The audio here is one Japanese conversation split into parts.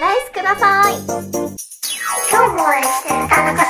ライスください。今日もお会いして田中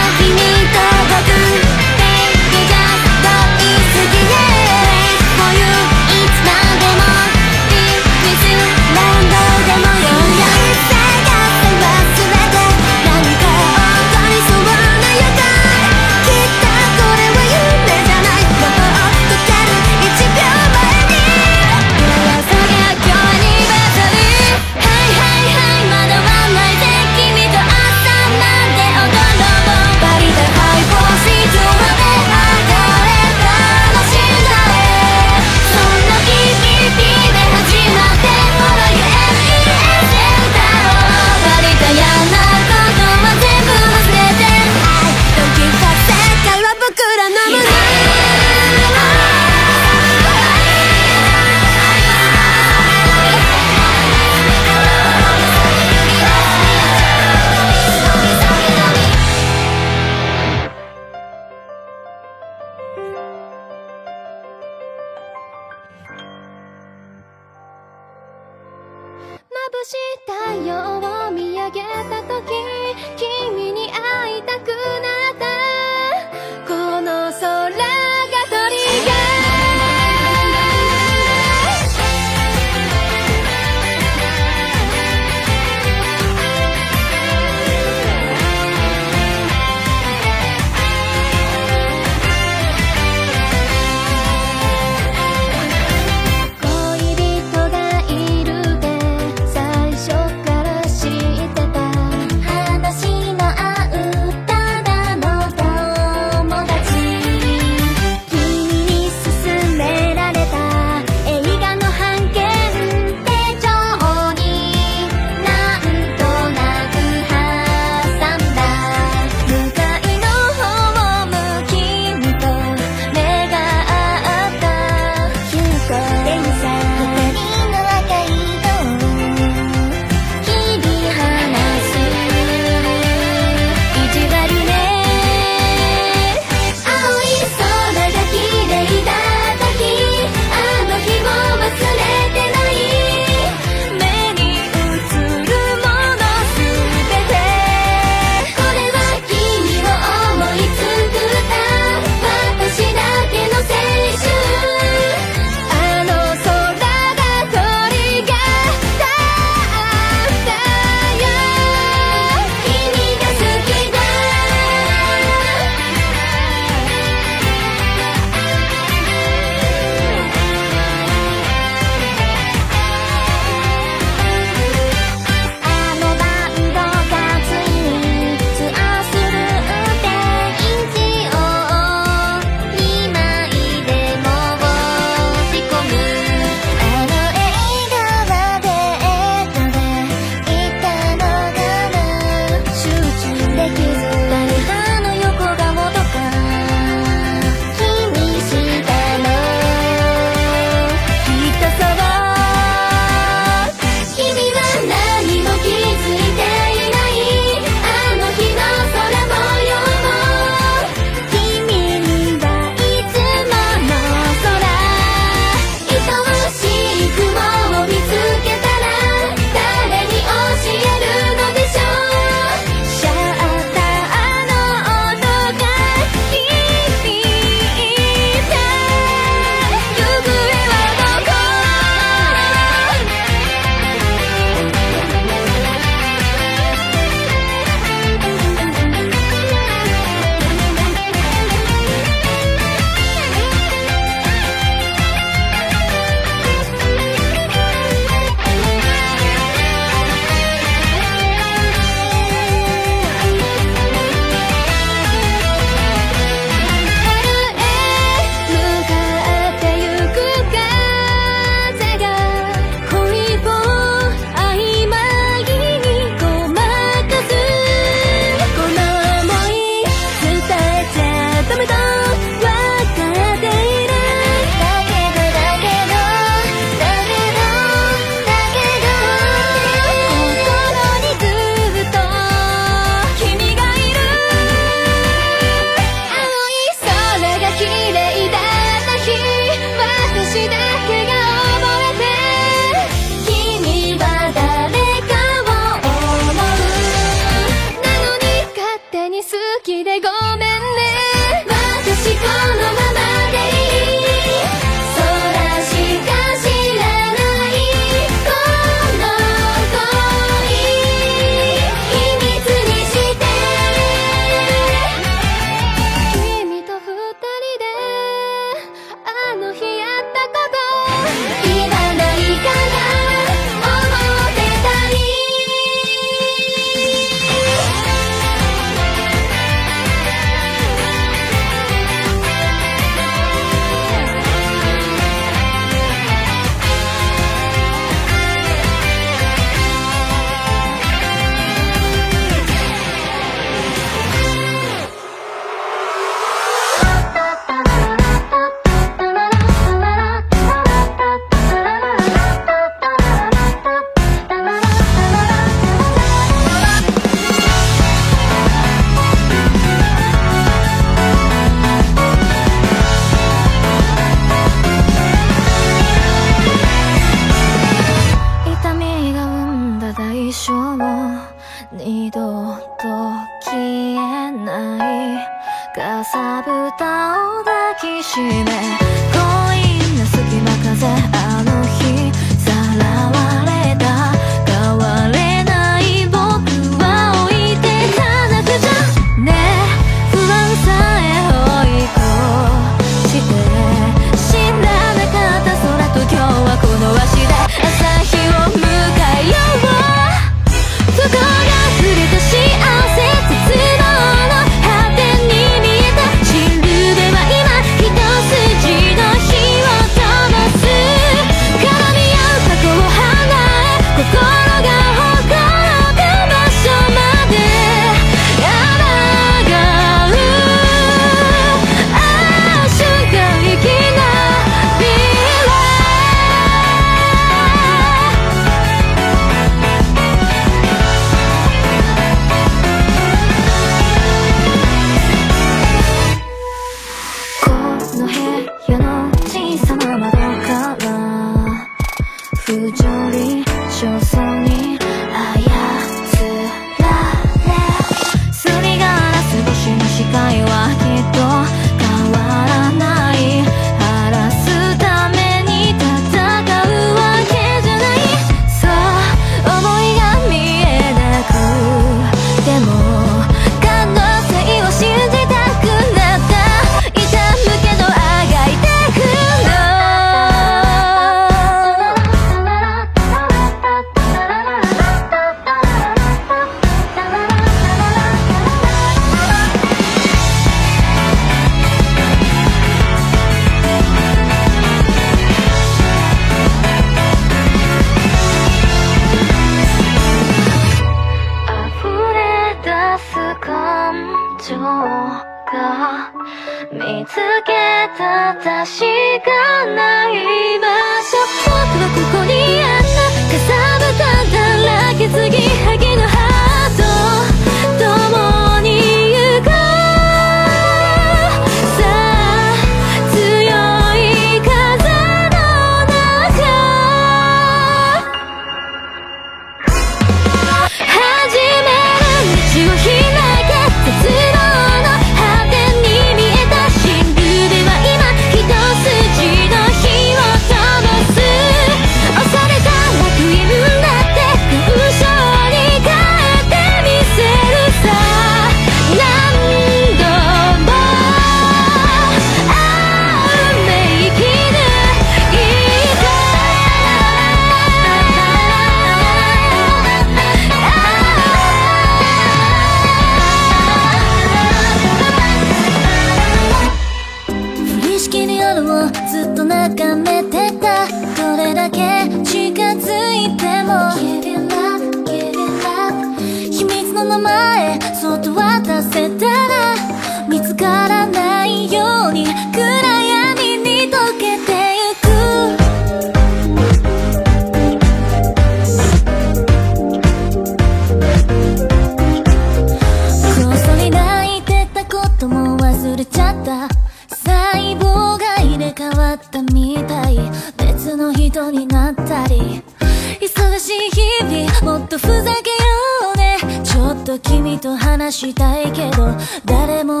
と話したいけど誰も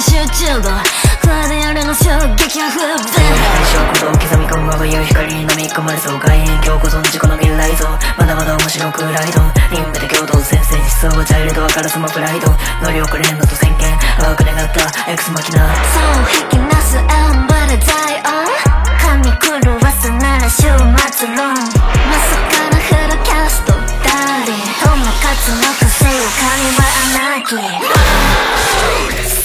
集中度フラでやるの衝撃は不便対象鼓動刻み込むまいう光に飲み込まれそう外縁今日こその事故の未来像まだまだ面白くライド。任務で共同先生思想はチャイルド。はカラスマプライド。乗り遅れんのと宣言淡く願ったエクスマキナそう引きなすアンバラザイオン髪狂わすなら週末論まさかのフルキャストダーリンともかつの不正を神はアナーキー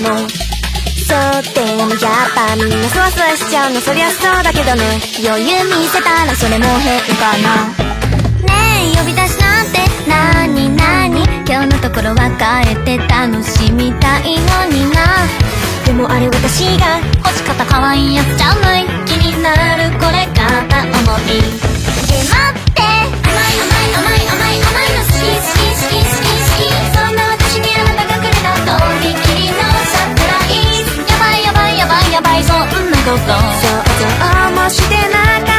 も。そうってやっぱみんなそわそわしちゃうのそりゃそうだけどね。余裕見せたらそれも変かな。ねえ呼び出しなんて。なになに。今日のところは帰って楽しみたいのにな。でもあれ私が欲しかった可愛いやつじゃない。気になるこれから思い。で待って。甘い甘い甘い甘い甘いの好き好き好き好き。と。か想像もしてなかっ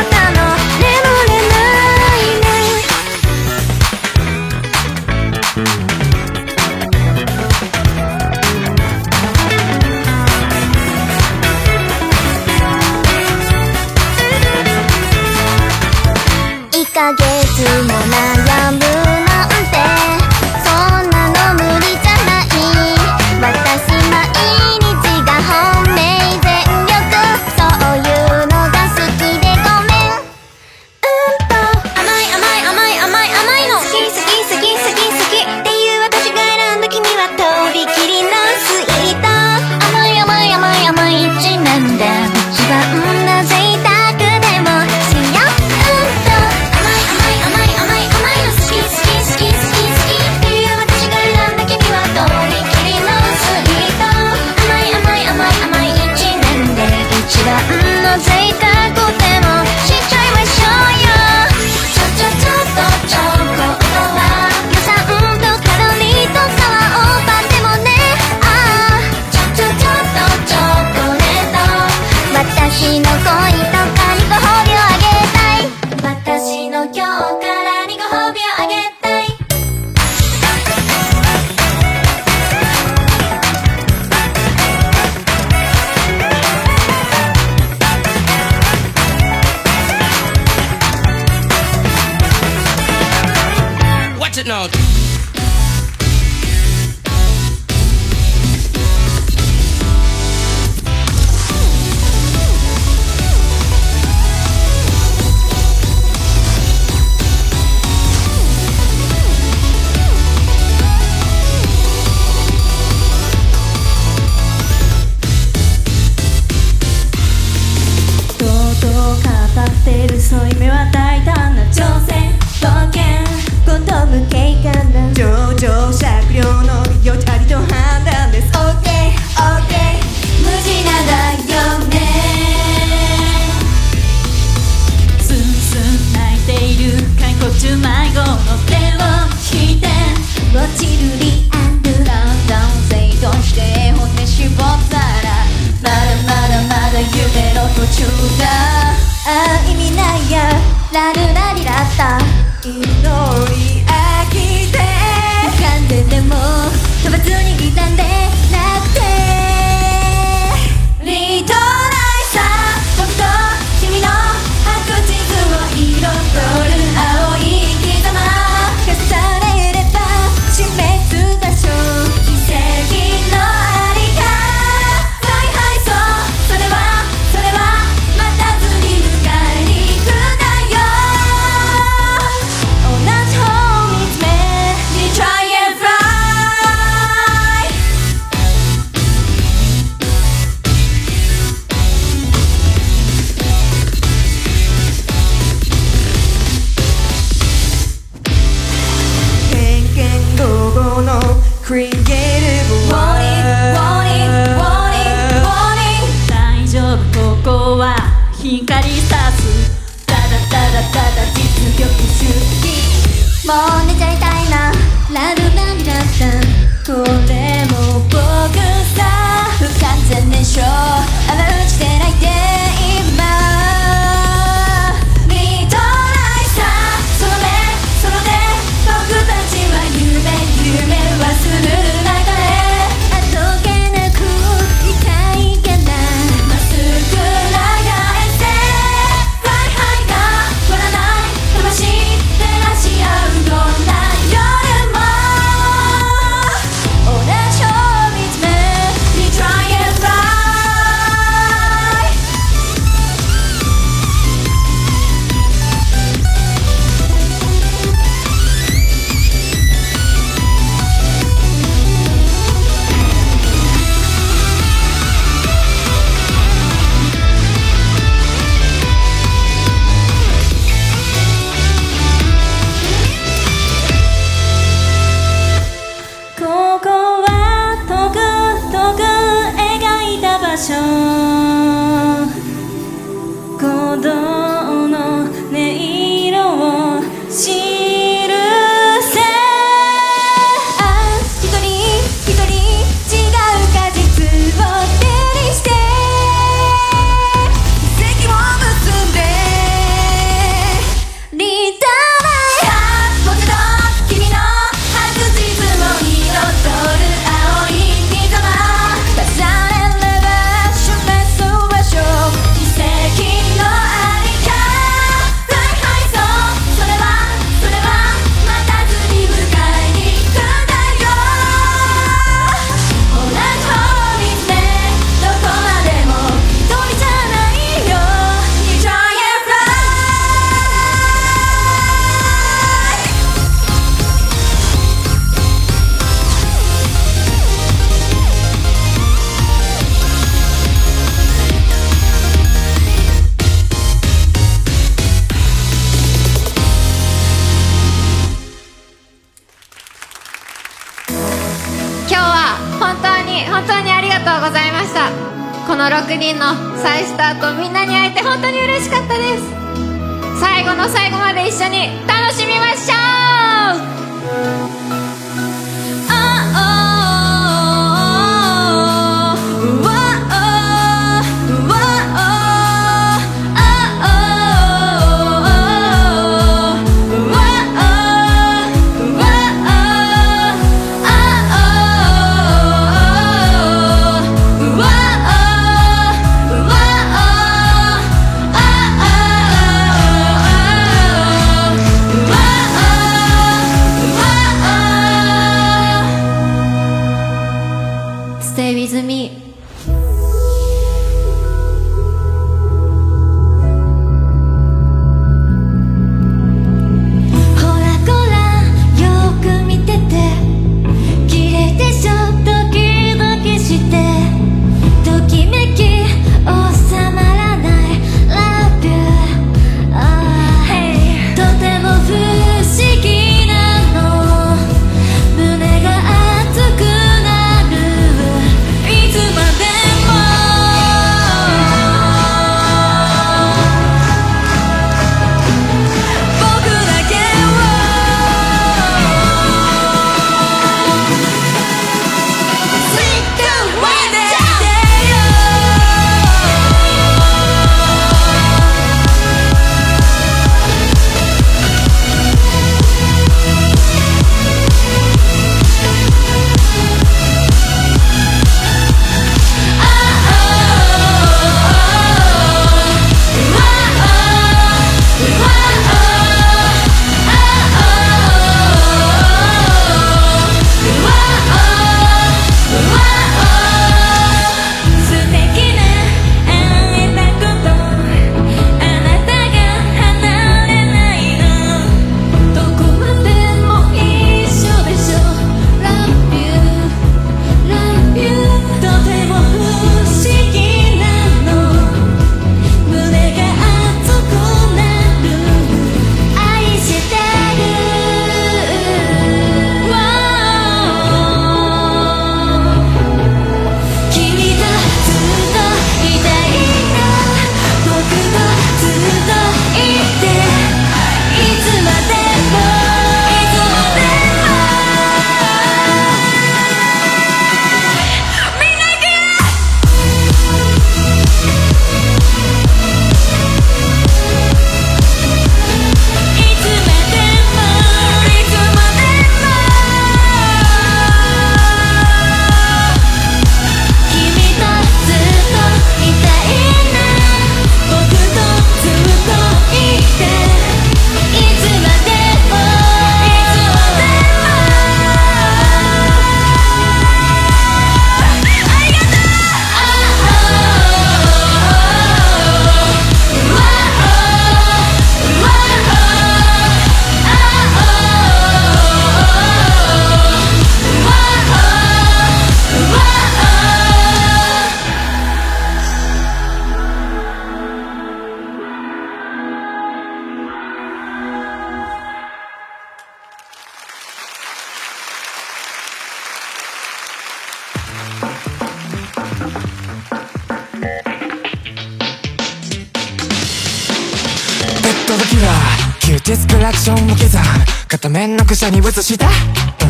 面のくしゃに移した。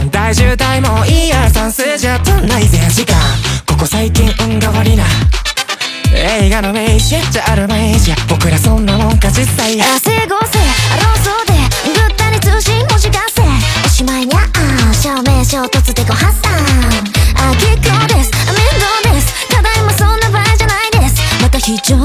大渋滞もいいや算数じゃ足んないぜ時間。ここ最近運が悪いな。映画の名詞じゃある名詞僕らそんなもんか実際。成功せローソで。ぐったり通信欲しがせ。おしまいにゃあ証明書突でご発散。あ結構です。面倒です。ただいまそんな場合じゃないです。また非常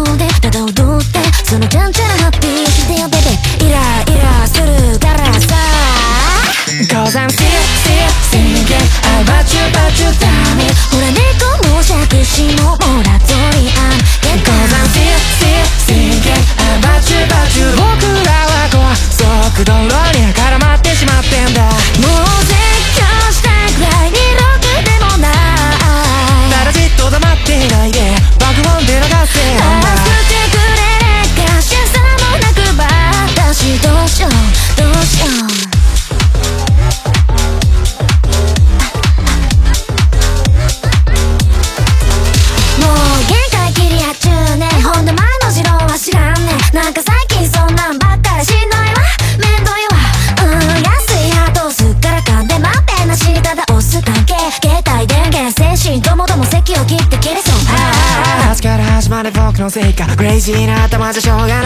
じいな頭じゃしょうがない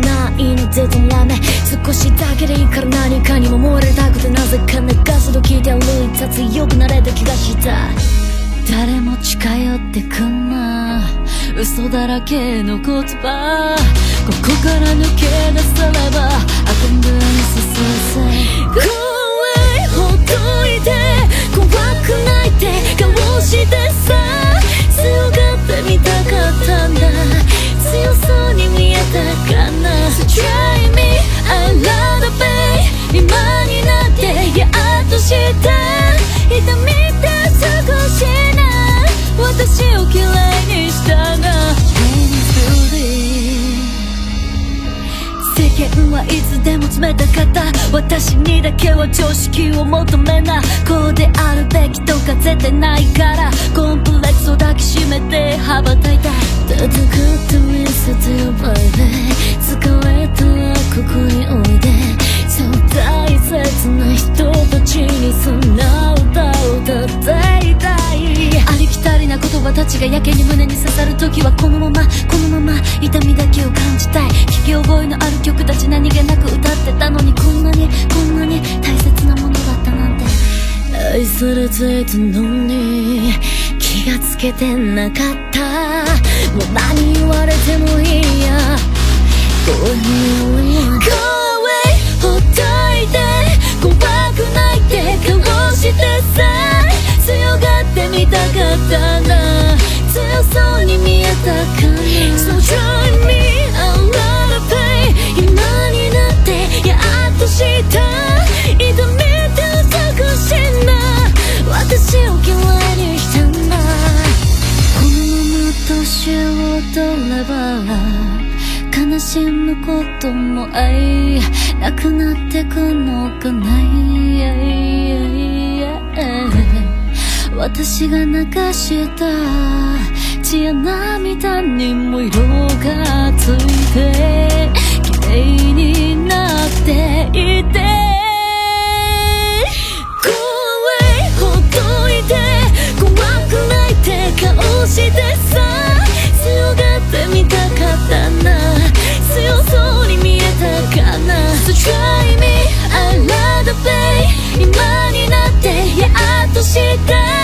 ないのでとラメ少しだけでいいから何かにも漏れたくてなぜか流すと聞いて歩いた強くなれた気がした。誰も近寄ってくんな。嘘だらけの言葉。ここから抜け出せればあくんぶに進むせ怖いほっといて怖くないって顔してさ。強がってみたかったんだ。強そうに見えたかな So try me I love the pain. 今になってやっとした痛みって少しな。私を嫌いにしたが世間はいつでも冷たかった私にだけは常識を求めな。こうであるべきとか絶対ないから。コンプレックスを抱きしめて羽ばたいた。戦ってみせてよバイベ疲れたらここにおいで。そう大切な人たちにそんな歌を歌っていたい。ありきたりな言葉たちがやけに胸に刺さる時はこのままこのまま痛みだけを感じたい。聞き覚えのある曲たち何気なく歌ってたのにこんなにこんなに大切なものだったなんて。愛されていたのに気がつけてなかった。もう何言われてもいいや。どういう Go away ほっといて怖くないって顔してさ。強がってみたかったな。強そうに見えたかな。So join me しむことも愛。なくなってくのかない。私が流した。血や涙にも色がついて。綺麗になっていて。怖いほっといて。怖くないって顔してさ。Try me I love the pain 今になってやっとした